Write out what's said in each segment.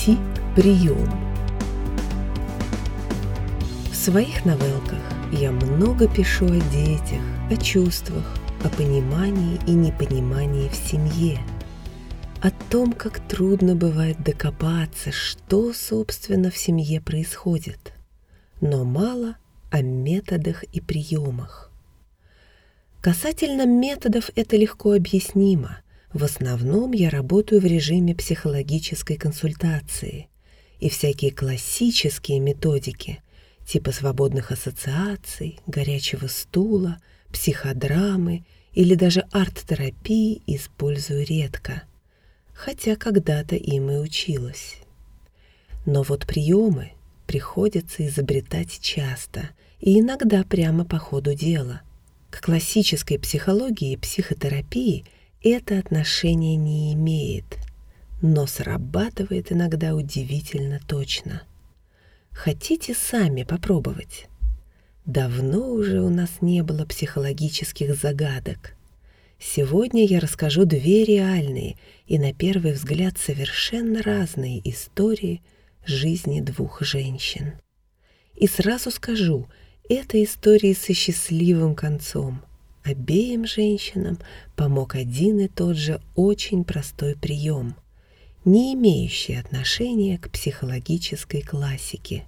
Найти прием. В своих новелках я много пишу о детях, о чувствах, о понимании и непонимании в семье, о том, как трудно бывает докопаться, что, собственно, в семье происходит, но мало о методах и приемах. Касательно методов это легко объяснимо – в основном я работаю в режиме психологической консультации, и всякие классические методики, типа свободных ассоциаций, горячего стула, психодрамы или даже арт-терапии использую редко, хотя когда-то им и училась. Но вот приемы приходится изобретать часто и иногда прямо по ходу дела. К классической психологии и психотерапии – это отношение не имеет, но срабатывает иногда удивительно точно. Хотите сами попробовать? Давно уже у нас не было психологических загадок. Сегодня я расскажу две реальные и на первый взгляд совершенно разные истории жизни двух женщин. И сразу скажу, это истории со счастливым концом – Обеим женщинам помог один и тот же очень простой прием, не имеющий отношения к психологической классике.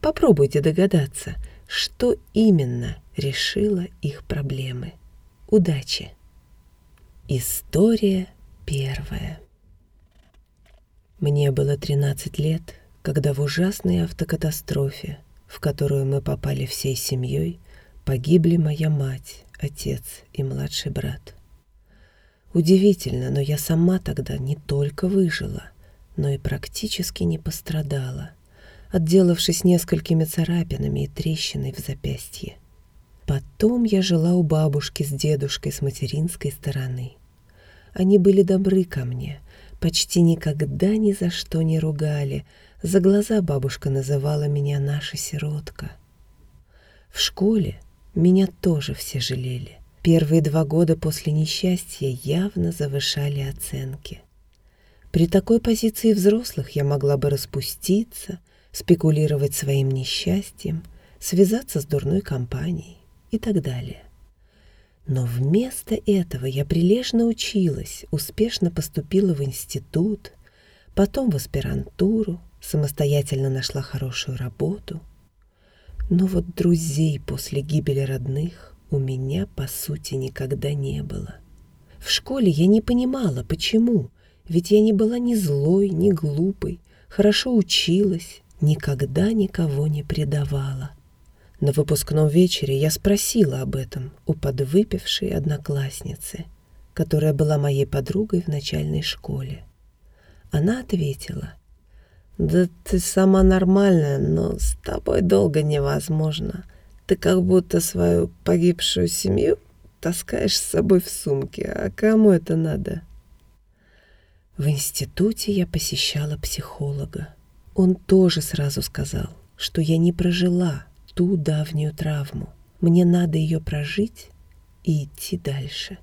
Попробуйте догадаться, что именно решило их проблемы. Удачи! История первая. Мне было 13 лет, когда в ужасной автокатастрофе, в которую мы попали всей семьей, погибли моя мать, отец и младший брат. Удивительно, но я сама тогда не только выжила, но и практически не пострадала, отделавшись несколькими царапинами и трещиной в запястье. Потом я жила у бабушки с дедушкой с материнской стороны. Они были добры ко мне, почти никогда ни за что не ругали. За глаза бабушка называла меня «наша сиротка». В школе меня тоже все жалели. Первые два года после несчастья явно завышали оценки. При такой позиции взрослых я могла бы распуститься, спекулировать своим несчастьем, связаться с дурной компанией и так далее. Но вместо этого я прилежно училась, успешно поступила в институт, потом в аспирантуру, самостоятельно нашла хорошую работу — но вот друзей после гибели родных у меня, по сути, никогда не было. В школе я не понимала, почему, ведь я не была ни злой, ни глупой, хорошо училась, никогда никого не предавала. На выпускном вечере я спросила об этом у подвыпившей одноклассницы, которая была моей подругой в начальной школе. Она ответила, «Да ты сама нормальная, но с тобой долго невозможно. Ты как будто свою погибшую семью таскаешь с собой в сумке. А кому это надо?» В институте я посещала психолога. Он тоже сразу сказал, что я не прожила ту давнюю травму. Мне надо ее прожить и идти дальше.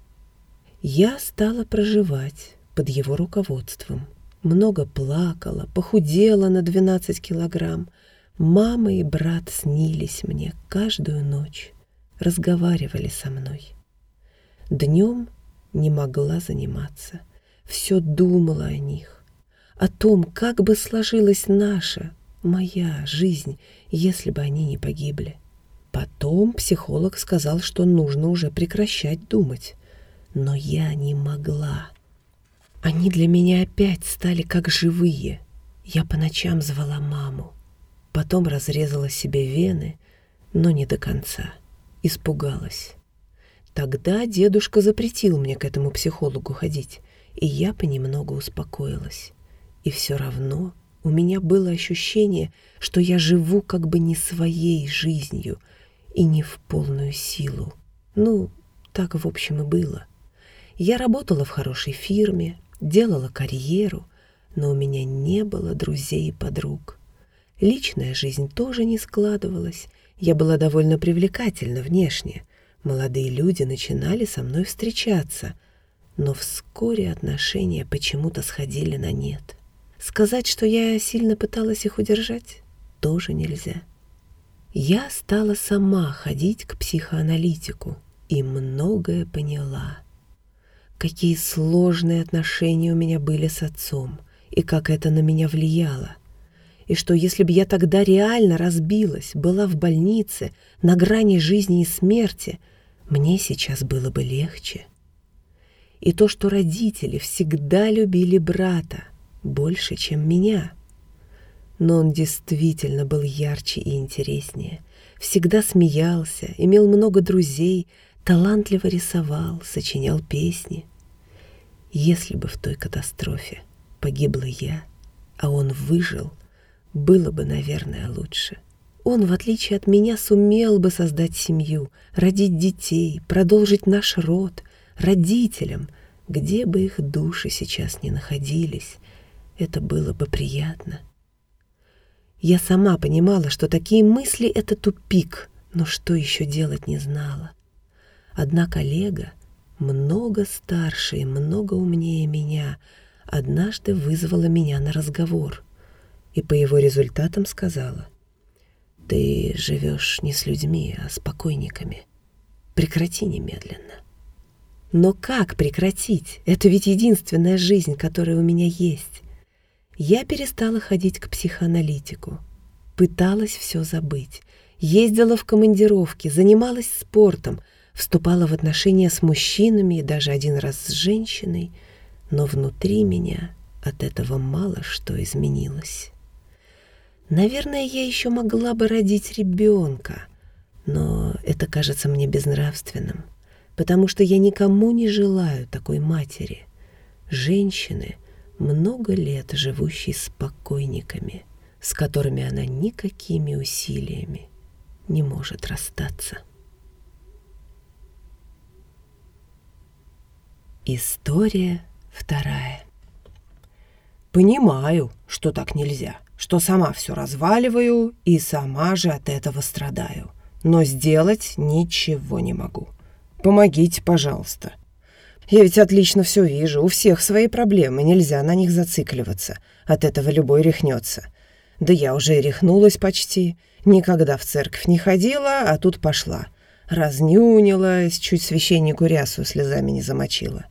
Я стала проживать под его руководством – много плакала, похудела на 12 килограмм. Мама и брат снились мне каждую ночь, разговаривали со мной. Днем не могла заниматься, все думала о них, о том, как бы сложилась наша, моя жизнь, если бы они не погибли. Потом психолог сказал, что нужно уже прекращать думать, но я не могла. Они для меня опять стали как живые. Я по ночам звала маму. Потом разрезала себе вены, но не до конца. Испугалась. Тогда дедушка запретил мне к этому психологу ходить, и я понемногу успокоилась. И все равно у меня было ощущение, что я живу как бы не своей жизнью и не в полную силу. Ну, так в общем и было. Я работала в хорошей фирме, делала карьеру, но у меня не было друзей и подруг. Личная жизнь тоже не складывалась. Я была довольно привлекательна внешне. Молодые люди начинали со мной встречаться, но вскоре отношения почему-то сходили на нет. Сказать, что я сильно пыталась их удержать, тоже нельзя. Я стала сама ходить к психоаналитику и многое поняла. Какие сложные отношения у меня были с отцом и как это на меня влияло. И что если бы я тогда реально разбилась, была в больнице, на грани жизни и смерти, мне сейчас было бы легче. И то, что родители всегда любили брата, больше, чем меня. Но он действительно был ярче и интереснее. Всегда смеялся, имел много друзей, талантливо рисовал, сочинял песни. Если бы в той катастрофе погибла я, а он выжил, было бы, наверное, лучше. Он, в отличие от меня, сумел бы создать семью, родить детей, продолжить наш род, родителям, где бы их души сейчас ни находились, это было бы приятно. Я сама понимала, что такие мысли — это тупик, но что еще делать не знала. Одна коллега, много старше и много умнее меня, однажды вызвала меня на разговор и по его результатам сказала, «Ты живешь не с людьми, а с покойниками. Прекрати немедленно». Но как прекратить? Это ведь единственная жизнь, которая у меня есть. Я перестала ходить к психоаналитику. Пыталась все забыть. Ездила в командировки, занималась спортом, вступала в отношения с мужчинами и даже один раз с женщиной, но внутри меня от этого мало что изменилось. Наверное, я еще могла бы родить ребенка, но это кажется мне безнравственным, потому что я никому не желаю такой матери. Женщины — много лет живущей с покойниками, с которыми она никакими усилиями не может расстаться. История вторая. Понимаю, что так нельзя, что сама все разваливаю и сама же от этого страдаю. Но сделать ничего не могу. Помогите, пожалуйста. Я ведь отлично все вижу, у всех свои проблемы, нельзя на них зацикливаться. От этого любой рехнется. Да я уже и рехнулась почти. Никогда в церковь не ходила, а тут пошла. Разнюнилась, чуть священнику рясу слезами не замочила.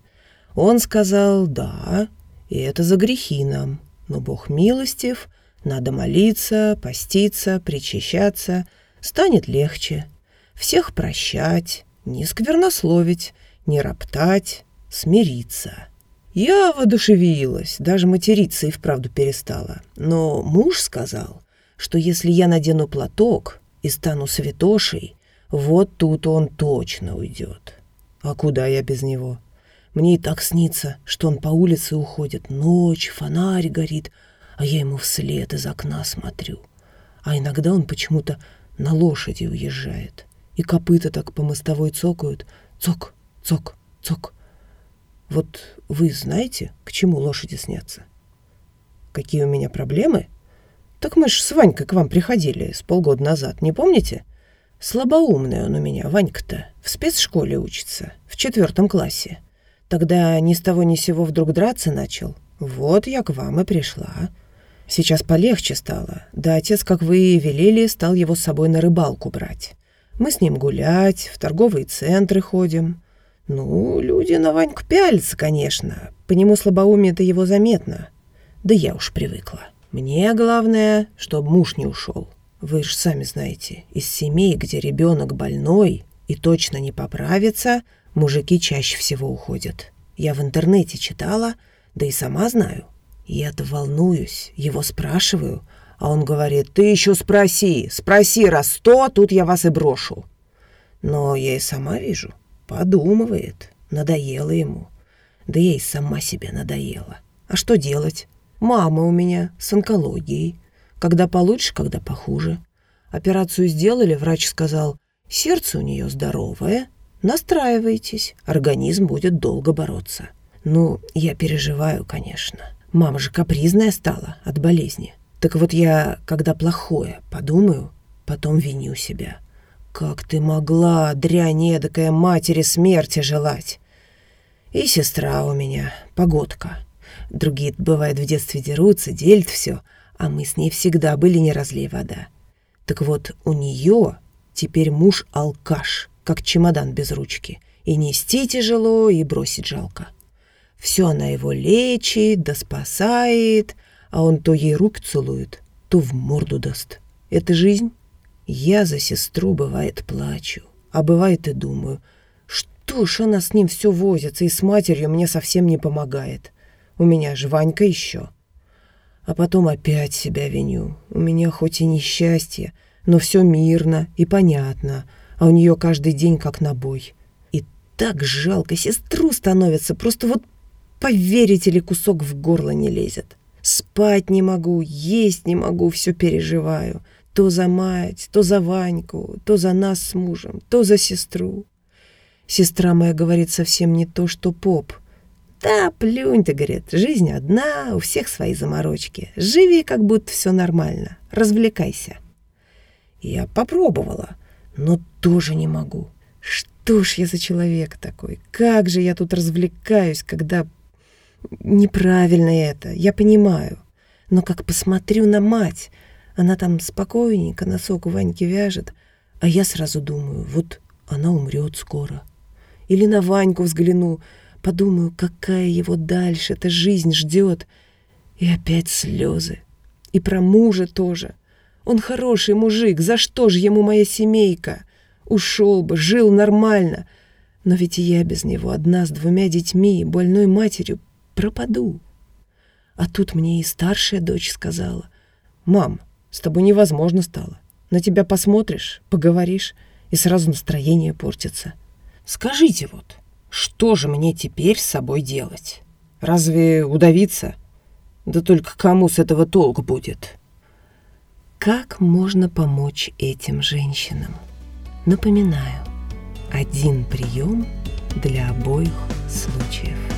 Он сказал «да», и это за грехи нам. Но Бог милостив, надо молиться, поститься, причащаться, станет легче. Всех прощать, не сквернословить, не роптать, смириться. Я воодушевилась, даже материться и вправду перестала. Но муж сказал, что если я надену платок и стану святошей, вот тут он точно уйдет. А куда я без него? Мне и так снится, что он по улице уходит. Ночь, фонарь горит, а я ему вслед из окна смотрю. А иногда он почему-то на лошади уезжает. И копыта так по мостовой цокают. Цок, цок, цок. Вот вы знаете, к чему лошади снятся? Какие у меня проблемы? Так мы ж с Ванькой к вам приходили с полгода назад, не помните? Слабоумный он у меня, Ванька-то. В спецшколе учится, в четвертом классе. Тогда ни с того ни сего вдруг драться начал. Вот я к вам и пришла. Сейчас полегче стало. Да отец, как вы и велели, стал его с собой на рыбалку брать. Мы с ним гулять, в торговые центры ходим. Ну, люди на Ваньку пялятся, конечно. По нему слабоумие-то его заметно. Да я уж привыкла. Мне главное, чтобы муж не ушел. Вы же сами знаете, из семей, где ребенок больной и точно не поправится, мужики чаще всего уходят. Я в интернете читала, да и сама знаю. Я-то волнуюсь, его спрашиваю, а он говорит, ты еще спроси, спроси раз сто, тут я вас и брошу. Но я и сама вижу, Подумывает. Надоело ему. Да я и сама себе надоела. А что делать? Мама у меня с онкологией. Когда получше, когда похуже. Операцию сделали, врач сказал, сердце у нее здоровое, настраивайтесь, организм будет долго бороться. Ну, я переживаю, конечно. Мама же капризная стала от болезни. Так вот я, когда плохое, подумаю, потом виню себя. Как ты могла, дрянь эдакая, матери смерти желать? И сестра у меня, погодка. Другие, бывает, в детстве дерутся, делят все, а мы с ней всегда были не разлей вода. Так вот, у нее теперь муж алкаш, как чемодан без ручки. И нести тяжело, и бросить жалко. Все она его лечит, да спасает, а он то ей руки целует, то в морду даст. Это жизнь? Я за сестру, бывает, плачу, а бывает и думаю, что ж она с ним все возится и с матерью мне совсем не помогает. У меня же Ванька еще. А потом опять себя виню. У меня хоть и несчастье, но все мирно и понятно, а у нее каждый день как на бой. И так жалко сестру становится, просто вот поверите ли, кусок в горло не лезет. Спать не могу, есть не могу, все переживаю. То за мать, то за Ваньку, то за нас с мужем, то за сестру. Сестра моя говорит совсем не то, что поп. Да, плюнь ты, говорит, жизнь одна, у всех свои заморочки. Живи, как будто все нормально, развлекайся. Я попробовала, но тоже не могу. Что ж я за человек такой? Как же я тут развлекаюсь, когда Неправильно это, я понимаю. Но как посмотрю на мать, она там спокойненько носок у Ваньки вяжет, а я сразу думаю, вот она умрет скоро. Или на Ваньку взгляну, подумаю, какая его дальше эта жизнь ждет. И опять слезы. И про мужа тоже. Он хороший мужик, за что же ему моя семейка? Ушел бы, жил нормально. Но ведь и я без него, одна с двумя детьми и больной матерью, пропаду. А тут мне и старшая дочь сказала, «Мам, с тобой невозможно стало. На тебя посмотришь, поговоришь, и сразу настроение портится. Скажите вот, что же мне теперь с собой делать? Разве удавиться? Да только кому с этого толк будет?» Как можно помочь этим женщинам? Напоминаю, один прием для обоих случаев.